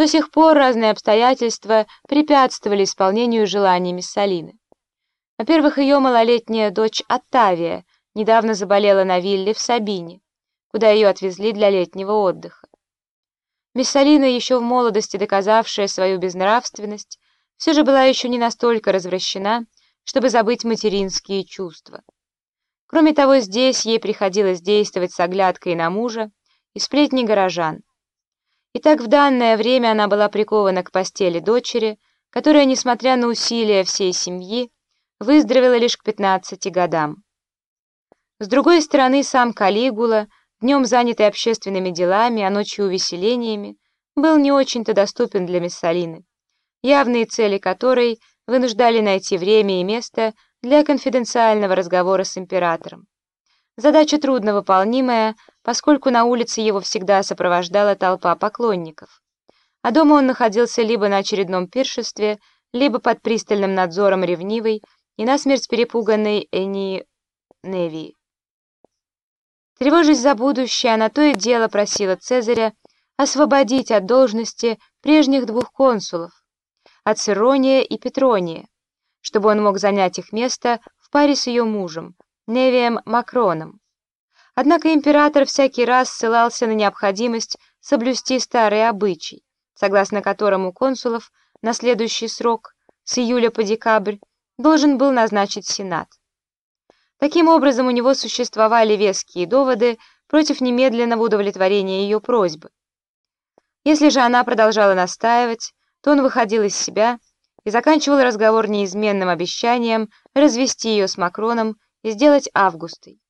До сих пор разные обстоятельства препятствовали исполнению желаний Миссалины. Во-первых, ее малолетняя дочь Оттавия недавно заболела на вилле в Сабине, куда ее отвезли для летнего отдыха. Миссалина, еще в молодости доказавшая свою безнравственность, все же была еще не настолько развращена, чтобы забыть материнские чувства. Кроме того, здесь ей приходилось действовать с оглядкой на мужа и сплетни горожан. Итак, в данное время она была прикована к постели дочери, которая, несмотря на усилия всей семьи, выздоровела лишь к 15 годам. С другой стороны, сам Калигула, днем занятый общественными делами, а ночью увеселениями, был не очень-то доступен для Миссалины, явные цели которой вынуждали найти время и место для конфиденциального разговора с императором. Задача трудновыполнимая, поскольку на улице его всегда сопровождала толпа поклонников. А дома он находился либо на очередном пиршестве, либо под пристальным надзором ревнивой и насмерть перепуганной Эни Неви. Тревожась за будущее, она то и дело просила Цезаря освободить от должности прежних двух консулов, от Церония и Петрония, чтобы он мог занять их место в паре с ее мужем, Невием Макроном. Однако император всякий раз ссылался на необходимость соблюсти старый обычай, согласно которому консулов на следующий срок с июля по декабрь должен был назначить Сенат. Таким образом, у него существовали веские доводы против немедленного удовлетворения ее просьбы. Если же она продолжала настаивать, то он выходил из себя и заканчивал разговор неизменным обещанием развести ее с Макроном и сделать Августой.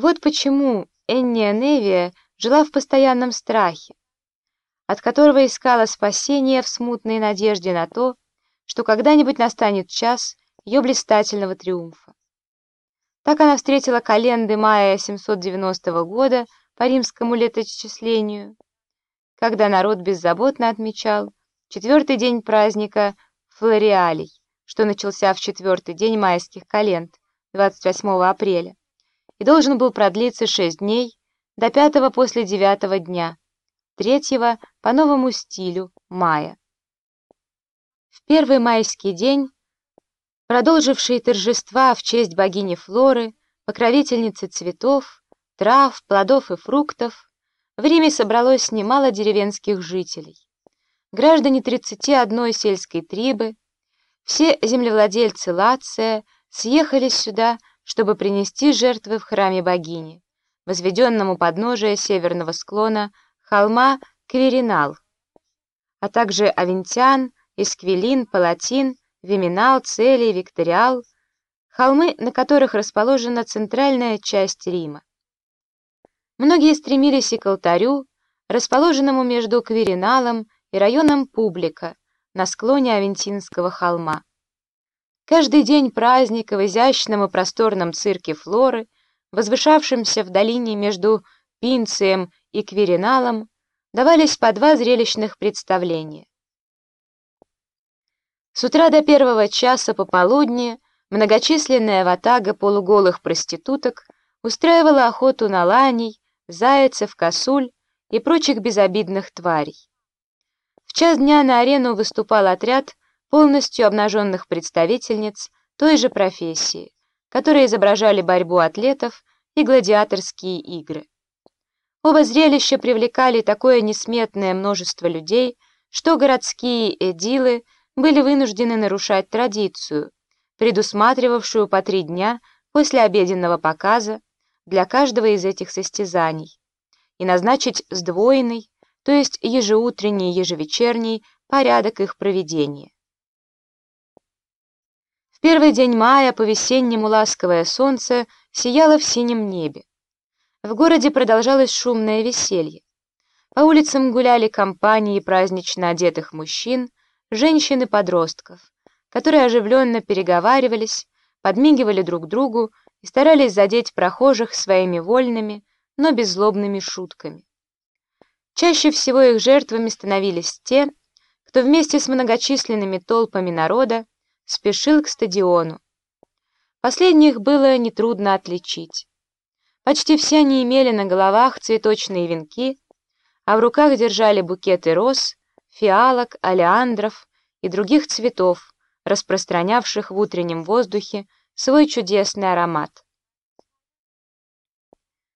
Вот почему Энния Невия жила в постоянном страхе, от которого искала спасения в смутной надежде на то, что когда-нибудь настанет час ее блистательного триумфа. Так она встретила календы мая 790 года по римскому летоисчислению, когда народ беззаботно отмечал четвертый день праздника Флориалей что начался в четвертый день майских календ, 28 апреля, и должен был продлиться шесть дней до пятого после девятого дня, третьего по новому стилю мая. В первый майский день, продолживший торжества в честь богини Флоры, покровительницы цветов, трав, плодов и фруктов, в Риме собралось немало деревенских жителей. Граждане 31 сельской трибы, все землевладельцы Лация съехались сюда, чтобы принести жертвы в храме богини, возведенному подножия северного склона холма Кверинал, а также Авентян, Исквилин, Палатин, Виминал, Целий, Викториал, холмы, на которых расположена центральная часть Рима. Многие стремились и к алтарю, расположенному между Квериналом и районом Публика, на склоне Авентинского холма. Каждый день праздника в изящном и просторном цирке Флоры, возвышавшемся в долине между Пинцием и Квериналом, давались по два зрелищных представления. С утра до первого часа пополудни многочисленная ватага полуголых проституток устраивала охоту на ланей, зайцев, косуль и прочих безобидных тварей. В час дня на арену выступал отряд полностью обнаженных представительниц той же профессии, которые изображали борьбу атлетов и гладиаторские игры. Оба зрелища привлекали такое несметное множество людей, что городские эдилы были вынуждены нарушать традицию, предусматривавшую по три дня после обеденного показа для каждого из этих состязаний, и назначить сдвоенный, то есть ежеутренний и ежевечерний порядок их проведения. Первый день мая по-весеннему ласковое солнце сияло в синем небе. В городе продолжалось шумное веселье. По улицам гуляли компании празднично одетых мужчин, женщин и подростков, которые оживленно переговаривались, подмигивали друг другу и старались задеть прохожих своими вольными, но беззлобными шутками. Чаще всего их жертвами становились те, кто вместе с многочисленными толпами народа спешил к стадиону. Последних было нетрудно отличить. Почти все они имели на головах цветочные венки, а в руках держали букеты роз, фиалок, олеандров и других цветов, распространявших в утреннем воздухе свой чудесный аромат.